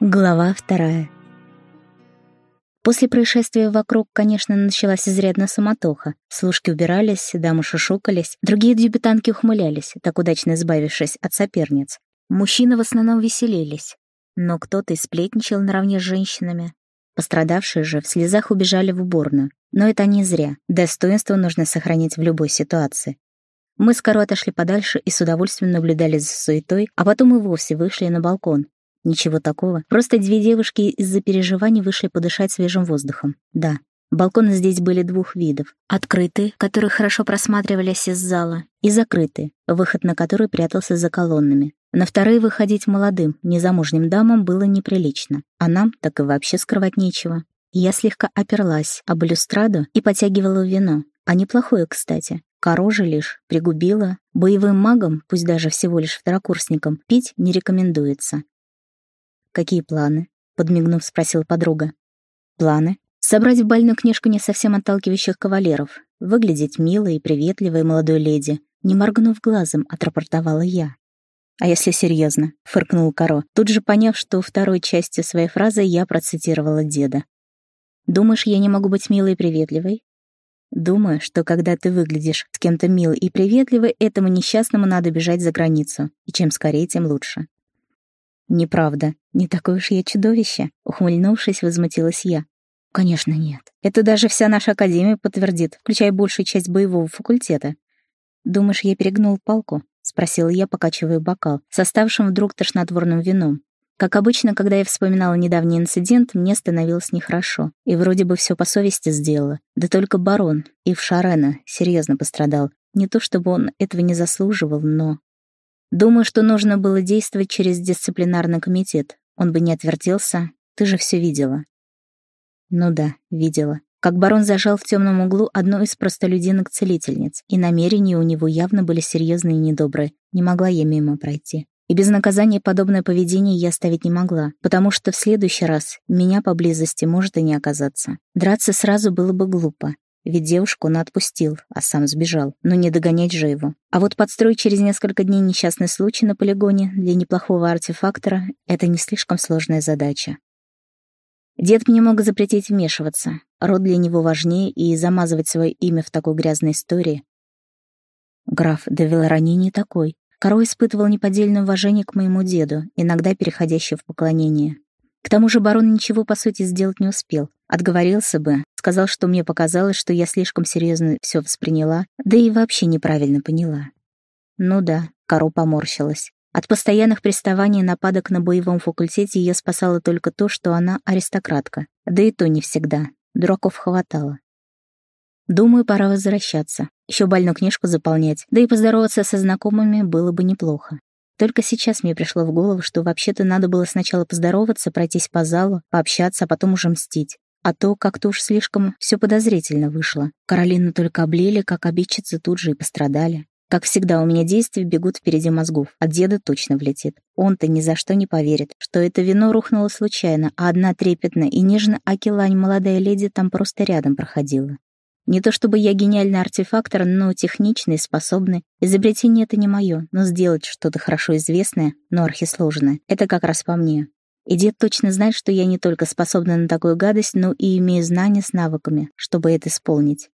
Глава вторая. После происшествия вокруг, конечно, началась изрядная суматоха. Служки убирались, дамы шушукались, другие дебютантки ухмылялись, так удачно избавившись от соперниц. Мужчины в основном веселились, но кто-то и сплетничал наравне с женщинами. Пострадавшие же в слезах убежали в уборную. Но это не зря. Достоинство нужно сохранить в любой ситуации. Мы с Каро отошли подальше и с удовольствием наблюдали за суетой, а потом и вовсе вышли на балкон, Ничего такого. Просто две девушки из-за переживаний вышли подышать свежим воздухом. Да, балконы здесь были двух видов. Открытые, которые хорошо просматривались из зала, и закрытые, выход на который прятался за колоннами. На вторые выходить молодым, незамужним дамам было неприлично, а нам так и вообще скрывать нечего. Я слегка оперлась об балюстраду и потягивала вино, а неплохое, кстати. Корожа лишь пригубила. Боевым магам, пусть даже всего лишь второкурсникам, пить не рекомендуется. «Какие планы?» — подмигнув, спросила подруга. «Планы? Собрать в бальную книжку не совсем отталкивающих кавалеров, выглядеть милой и приветливой молодой леди, не моргнув глазом, отрапортовала я. «А если серьезно?» — фыркнул Каро, тут же поняв, что второй частью своей фразы я процитировала деда. «Думаешь, я не могу быть милой и приветливой?» «Думаю, что когда ты выглядишь с кем-то милой и приветливой, этому несчастному надо бежать за границу, и чем скорее, тем лучше. «Неправда. Не такое уж я чудовище», — ухмыльнувшись, возмутилась я. «Конечно нет. Это даже вся наша академия подтвердит, включая большую часть боевого факультета». «Думаешь, я перегнул палку?» — спросила я, покачивая бокал, составшим вдруг тошнотворным вином. Как обычно, когда я вспоминала недавний инцидент, мне становилось нехорошо. И вроде бы все по совести сделала. Да только барон, Ив Шарена, серьезно пострадал. Не то чтобы он этого не заслуживал, но... Думаю, что нужно было действовать через дисциплинарный комитет. Он бы не отвертелся. Ты же все видела. Ну да, видела. Как барон зажал в темном углу одну из простолюдинок-целительниц, и намерения у него явно были серьезные и недобрые. Не могла я мимо пройти. И без наказания подобное поведение я оставить не могла, потому что в следующий раз меня поблизости может и не оказаться. Драться сразу было бы глупо. Ведь девушку он отпустил, а сам сбежал. Но не догонять же его. А вот подстроить через несколько дней несчастный случай на полигоне для неплохого артефактора — это не слишком сложная задача. Дед мне мог запретить вмешиваться. Род для него важнее, и замазывать свое имя в такой грязной истории. Граф де Велрони не такой. Коро испытывал неподдельное уважение к моему деду, иногда переходящее в поклонение. К тому же барон ничего, по сути, сделать не успел. Отговорился бы, сказал, что мне показалось, что я слишком серьезно все восприняла, да и вообще неправильно поняла. Ну да, Каро поморщилась. От постоянных приставаний и нападок на боевом факультете ее спасало только то, что она аристократка. Да и то не всегда. Дураков хватало. Думаю, пора возвращаться. Еще больную книжку заполнять, да и поздороваться со знакомыми было бы неплохо. Только сейчас мне пришло в голову, что вообще-то надо было сначала поздороваться, пройтись по залу, пообщаться, а потом уже мстить. А то как-то уж слишком все подозрительно вышло. Каролину только облили, как обидчицы тут же и пострадали. Как всегда, у меня действия бегут впереди мозгов, а деда точно влетит. Он-то ни за что не поверит, что это вино рухнуло случайно, а одна трепетная и нежно Акилань молодая леди там просто рядом проходила. Не то чтобы я гениальный артефактор, но техничный, способный. Изобретение это не мое, но сделать что-то хорошо известное, но архисложное — это как раз по мне. И дед точно знает, что я не только способна на такую гадость, но и имею знания с навыками, чтобы это исполнить.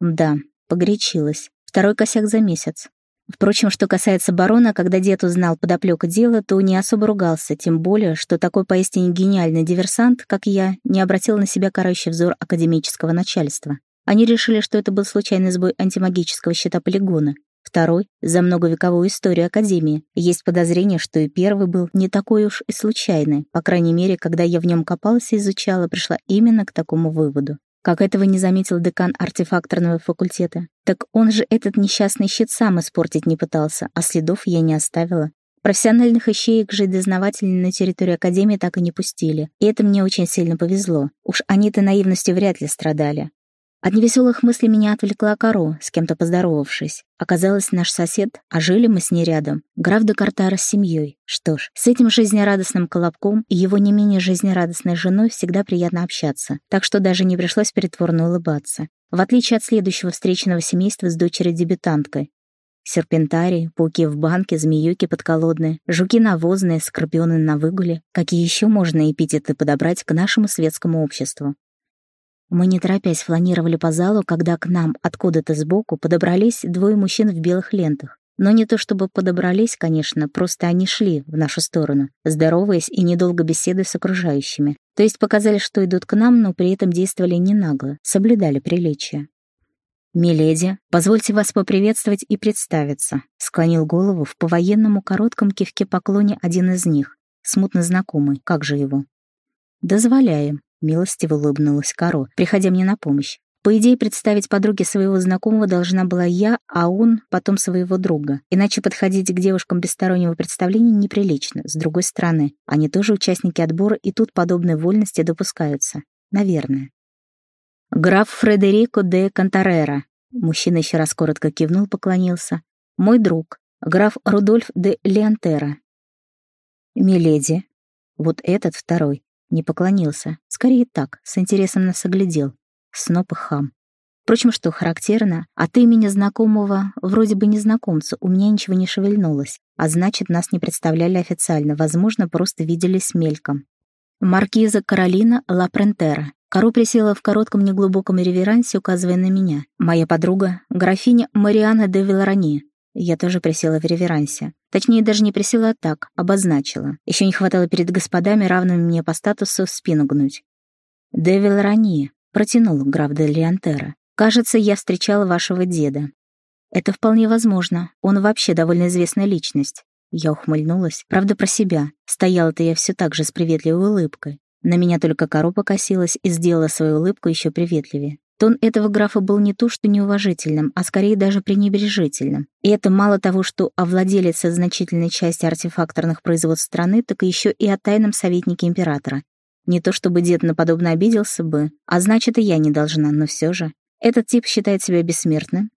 Да, погорячилась. Второй косяк за месяц. Впрочем, что касается барона, когда дед узнал подоплёку дела, то не особо ругался, тем более, что такой поистине гениальный диверсант, как я, не обратил на себя карающий взор академического начальства. Они решили, что это был случайный сбой антимагического щита полигона. Второй — за многовековую историю Академии. Есть подозрение, что и первый был не такой уж и случайный. По крайней мере, когда я в нем копалась и изучала, пришла именно к такому выводу. Как этого не заметил декан артефакторного факультета. Так он же этот несчастный щит сам испортить не пытался, а следов я не оставила. Профессиональных ищеек же дознаватели на территорию Академии так и не пустили. И это мне очень сильно повезло. Уж они-то наивностью вряд ли страдали. От невеселых мыслей меня отвлекла Каро, с кем-то поздоровавшись. Оказалось, наш сосед, а жили мы с ней рядом, граф де Картара с семьей. Что ж, с этим жизнерадостным колобком и его не менее жизнерадостной женой всегда приятно общаться, так что даже не пришлось притворно улыбаться. В отличие от следующего встреченного семейства с дочерью-дебютанткой. Серпентарии, пауки в банке, змеюки подколодные, жуки навозные, скорпионы на выгуле. Какие еще можно эпитеты подобрать к нашему светскому обществу? Мы, не торопясь, фланировали по залу, когда к нам откуда-то сбоку подобрались двое мужчин в белых лентах. Но не то чтобы подобрались, конечно, просто они шли в нашу сторону, здороваясь и недолго беседуя с окружающими. То есть показали, что идут к нам, но при этом действовали не нагло, соблюдали приличия. «Миледи, позвольте вас поприветствовать и представиться», — склонил голову в повоенному коротком кивке поклоне один из них, смутно знакомый, как же его. «Дозволяем», — милостиво улыбнулась Каро, приходя мне на помощь. По идее, представить подруге своего знакомого должна была я, а он потом своего друга. Иначе подходить к девушкам без стороннего представления неприлично. С другой стороны, они тоже участники отбора, и тут подобные вольности допускаются. Наверное. «Граф Фредерико де Кантарера», — мужчина еще раз коротко кивнул, поклонился. «Мой друг, граф Рудольф де Леонтера». «Миледи». Вот этот второй не поклонился, скорее так, с интересом нас оглядел, сноп и хам. Впрочем, что характерно, от имени знакомого, вроде бы незнакомца, у меня ничего не шевельнулось, а значит, нас не представляли официально, возможно, просто виделись мельком. Маркиза Каролина Лапрентера. Кару присела в коротком неглубоком реверансе, указывая на меня. Моя подруга, графиня Мариана де Виларани. Я тоже присела в реверансе. Точнее, даже не присела, а так, обозначила. Еще не хватало перед господами, равными мне по статусу, спину гнуть. «Де Виларани», Протянул граф де Леонтера. «Кажется, я встречала вашего деда». «Это вполне возможно. Он вообще довольно известная личность». Я ухмыльнулась. Правда, про себя. Стояла-то я все так же с приветливой улыбкой. На меня только кору покосилась и сделала свою улыбку еще приветливее. Тон этого графа был не то что неуважительным, а скорее даже пренебрежительным. И это мало того, что о владелице значительной части артефакторных производств страны, так еще и о тайном советнике императора. Не то чтобы дед на подобное обиделся бы, а значит, и я не должна, но все же. Этот тип считает себя бессмертным.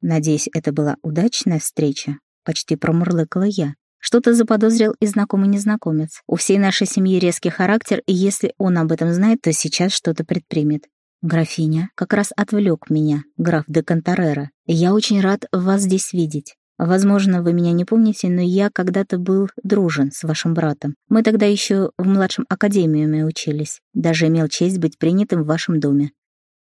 Надеюсь, это была удачная встреча. Почти промурлыкала я. Что-то заподозрил и знакомый незнакомец. У всей нашей семьи резкий характер, и если он об этом знает, то сейчас что-то предпримет. Графиня как раз отвлек меня, граф де Конторера. Я очень рад вас здесь видеть. Возможно, вы меня не помните, но я когда-то был дружен с вашим братом. Мы тогда еще в младшем академиуме учились. Даже имел честь быть принятым в вашем доме.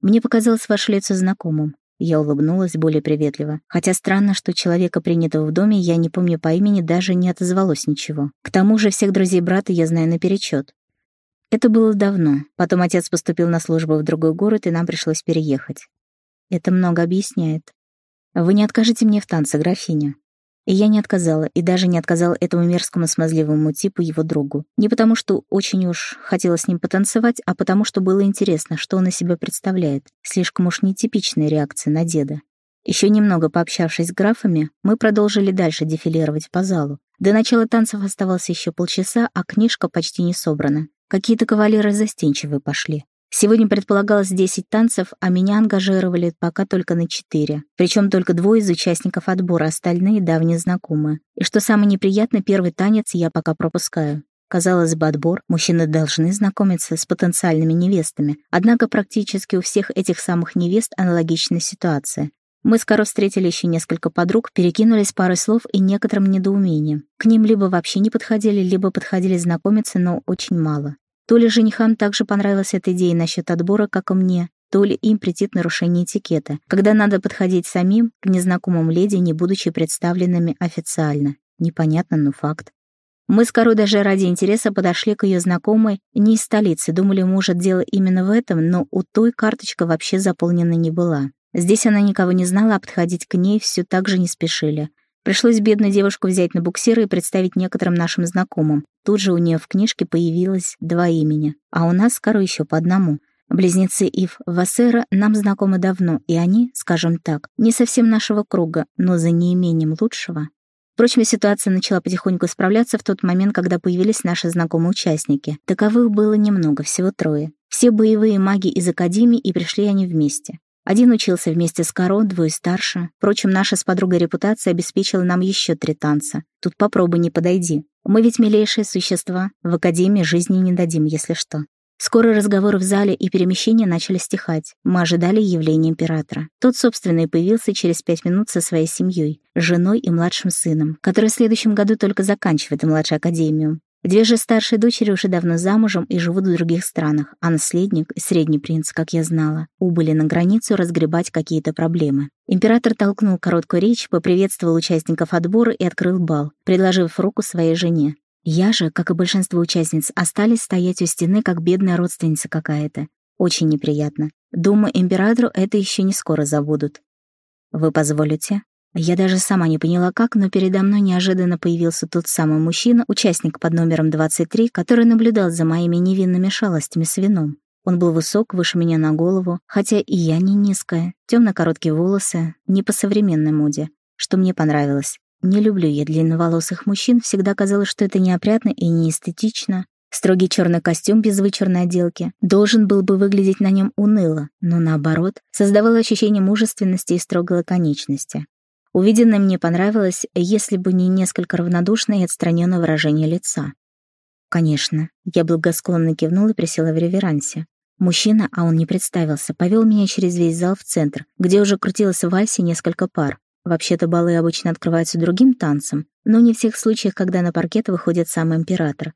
Мне показалось ваше лицо знакомым. Я улыбнулась более приветливо. Хотя странно, что человека, принятого в доме, я не помню по имени, даже не отозвалось ничего. К тому же всех друзей брата я знаю наперечет. Это было давно. Потом отец поступил на службу в другой город, и нам пришлось переехать. Это много объясняет. «Вы не откажете мне в танце, графиня?» И я не отказала, и даже не отказала этому мерзкому смазливому типу его другу. Не потому, что очень уж хотела с ним потанцевать, а потому, что было интересно, что он из себя представляет. Слишком уж нетипичная реакция на деда. Еще немного пообщавшись с графами, мы продолжили дальше дефилировать по залу. До начала танцев оставалось еще полчаса, а книжка почти не собрана. Какие-то кавалеры застенчивые пошли. Сегодня предполагалось 10 танцев, а меня ангажировали пока только на 4. Причем только двое из участников отбора, остальные давние знакомые. И что самое неприятное, первый танец я пока пропускаю. Казалось бы, отбор, мужчины должны знакомиться с потенциальными невестами, однако практически у всех этих самых невест аналогичная ситуация. Мы скоро встретили еще несколько подруг, перекинулись парой слов и некоторым недоумением. К ним либо вообще не подходили, либо подходили знакомиться, но очень мало. То ли женихам также понравилась эта идея насчет отбора, как и мне, то ли им претит нарушение этикета, когда надо подходить самим к незнакомым леди, не будучи представленными официально. Непонятно, но факт. Мы с Корой даже ради интереса подошли к ее знакомой не из столицы, думали, может, дело именно в этом, но у той карточка вообще заполнена не была. Здесь она никого не знала, а подходить к ней все так же не спешили. Пришлось бедную девушку взять на буксиры и представить некоторым нашим знакомым. Тут же у нее в книжке появилось два имени, а у нас скоро еще по одному. Близнецы Ив Вассера нам знакомы давно, и они, скажем так, не совсем нашего круга, но за неимением лучшего. Впрочем, ситуация начала потихоньку исправляться в тот момент, когда появились наши знакомые участники. Таковых было немного, всего трое. Все боевые маги из Академии, и пришли они вместе. Один учился вместе с Каро, двое старше. Впрочем, наша с подругой репутация обеспечила нам еще три танца. Тут попробуй не подойди. Мы ведь милейшие существа. В Академии жизни не дадим, если что. Скоро разговоры в зале и перемещения начали стихать. Мы ожидали явления императора. Тот, собственно, и появился через пять минут со своей семьей, женой и младшим сыном, который в следующем году только заканчивает младшую академию. Две же старшие дочери уже давно замужем и живут в других странах, а наследник и средний принц, как я знала, убыли на границу разгребать какие-то проблемы. Император толкнул короткую речь, поприветствовал участников отбора и открыл бал, предложив руку своей жене. Я же, как и большинство участниц, остались стоять у стены, как бедная родственница какая-то. Очень неприятно. Думаю, императору это еще не скоро забудут. Вы позволите? Я даже сама не поняла как, но передо мной неожиданно появился тот самый мужчина, участник под номером 23, который наблюдал за моими невинными шалостями с вином. Он был высок, выше меня на голову, хотя и я не низкая. Темно-короткие волосы, не по современной моде, что мне понравилось. Не люблю я длинноволосых мужчин, всегда казалось, что это неопрятно и неэстетично. Строгий черный костюм без вычурной отделки должен был бы выглядеть на нем уныло, но наоборот, создавал ощущение мужественности и строгой лаконичности. Увиденное мне понравилось, если бы не несколько равнодушное и отстраненное выражение лица. Конечно, я благосклонно кивнула и присела в реверансе. Мужчина, а он не представился, повел меня через весь зал в центр, где уже крутилось в вальсе несколько пар. Вообще-то балы обычно открываются другим танцем, но не в тех случаях, когда на паркет выходит сам император.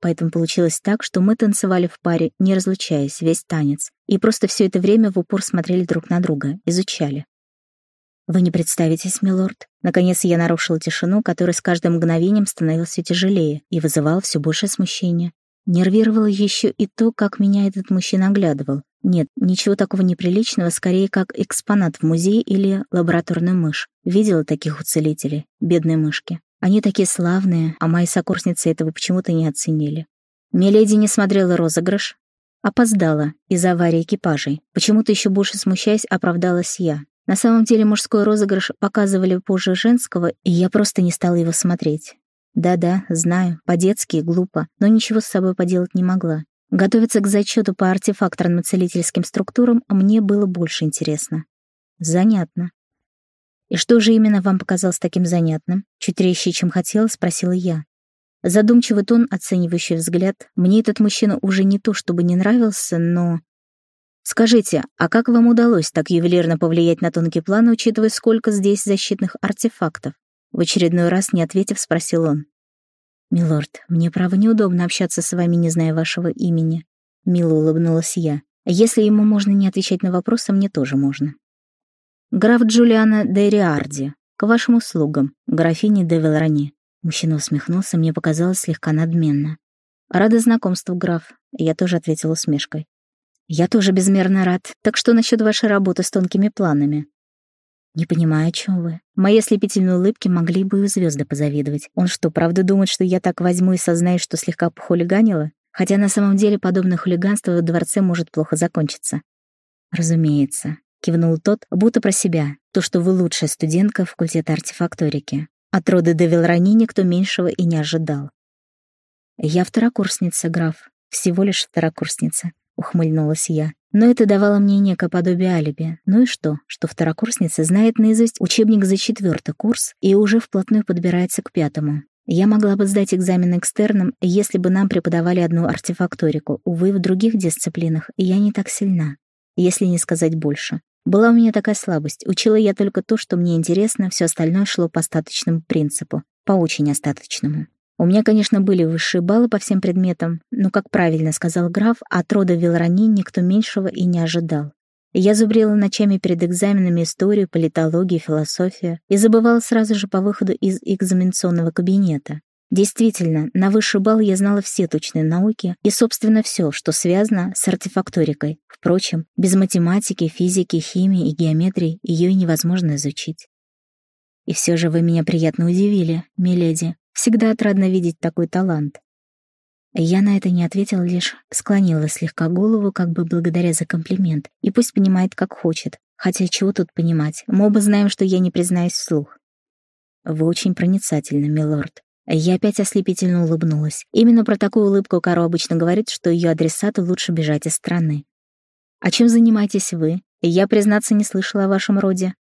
Поэтому получилось так, что мы танцевали в паре, не разлучаясь, весь танец, и просто все это время в упор смотрели друг на друга, изучали. «Вы не представитесь, милорд?» Наконец я нарушила тишину, которая с каждым мгновением становилась все тяжелее и вызывала все больше смущения. Нервировало еще и то, как меня этот мужчина оглядывал. Нет, ничего такого неприличного, скорее как экспонат в музее или лабораторная мышь. Видела таких уцелителей, бедные мышки. Они такие славные, а мои сокурсницы этого почему-то не оценили. Миледи не смотрела розыгрыш. Опоздала из-за аварии экипажей. Почему-то еще больше смущаясь, оправдалась я. На самом деле мужской розыгрыш показывали позже женского, и я просто не стала его смотреть. Да-да, знаю, по-детски и глупо, но ничего с собой поделать не могла. Готовиться к зачету по артефакторно-целительским структурам мне было больше интересно. Занятно. «И что же именно вам показалось таким занятным?» Чуть резче, чем хотела, спросила я. Задумчивый тон, оценивающий взгляд. Мне этот мужчина уже не то чтобы не нравился, но Скажите, а как вам удалось так ювелирно повлиять на тонкий план, учитывая, сколько здесь защитных артефактов? В очередной раз, не ответив, спросил он. «Милорд, мне, право, неудобно общаться с вами, не зная вашего имени». Мило улыбнулась я. «Если ему можно не отвечать на вопросы, мне тоже можно». «Граф Джулиана де Риарди, к вашим услугам, графиня де Велрани». Мужчина усмехнулся, мне показалось слегка надменно. «Рада знакомству, граф», — я тоже ответила усмешкой. «Я тоже безмерно рад. Так что насчет вашей работы с тонкими планами?» «Не понимаю, о чем вы. Мои ослепительные улыбки могли бы и звезды позавидовать. Он что, правда думает, что я так возьму и сознаюсь, что слегка похулиганила? Хотя на самом деле подобное хулиганство в дворце может плохо закончиться». «Разумеется», — кивнул тот, будто про себя. «То, что вы лучшая студентка факультета артефакторики. От рода до Велрани никто меньшего и не ожидал». «Я второкурсница, граф. Всего лишь второкурсница. — ухмыльнулась я. Но это давало мне некое подобие алиби. Ну и что, что второкурсница знает наизусть учебник за четвертый курс и уже вплотную подбирается к пятому. Я могла бы сдать экзамен экстерном, если бы нам преподавали одну артефакторику. Увы, в других дисциплинах я не так сильна, если не сказать больше. Была у меня такая слабость. Учила я только то, что мне интересно, все остальное шло по остаточному принципу. По очень остаточному. У меня, конечно, были высшие баллы по всем предметам, но, как правильно сказал граф, от рода Вилрани никто меньшего и не ожидал. Я зубрила ночами перед экзаменами историю, политологию, философию и забывала сразу же по выходу из экзаменационного кабинета. Действительно, на высший балл я знала все точные науки и, собственно, все, что связано с артефакторикой. Впрочем, без математики, физики, химии и геометрии ее и невозможно изучить. И все же вы меня приятно удивили, миледи, Всегда отрадно видеть такой талант. Я на это не ответила, лишь склонила слегка голову, как бы благодаря за комплимент, и пусть понимает, как хочет. Хотя чего тут понимать, мы оба знаем, что я не признаюсь вслух. Вы очень проницательны, милорд. Я опять ослепительно улыбнулась. Именно про такую улыбку Каро обычно говорит, что ее адресату лучше бежать из страны. «А чем занимаетесь вы? Я, признаться, не слышала о вашем роде».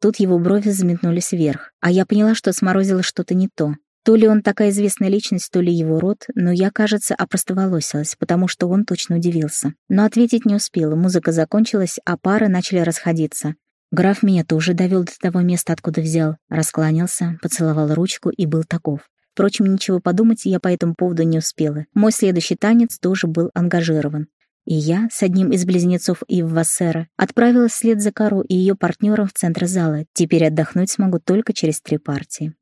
Тут его брови взметнулись вверх, а я поняла, что сморозила что-то не то. То ли он такая известная личность, то ли его род, но я, кажется, опростоволосилась, потому что он точно удивился. Но ответить не успела, музыка закончилась, а пары начали расходиться. Граф меня тоже довел до того места, откуда взял, раскланялся, поцеловал ручку и был таков. Впрочем, ничего подумать я по этому поводу не успела. Мой следующий танец тоже был ангажирован. И я с одним из близнецов Ив Вассера отправилась вслед за Кару и ее партнером в центр зала. Теперь отдохнуть смогу только через три партии.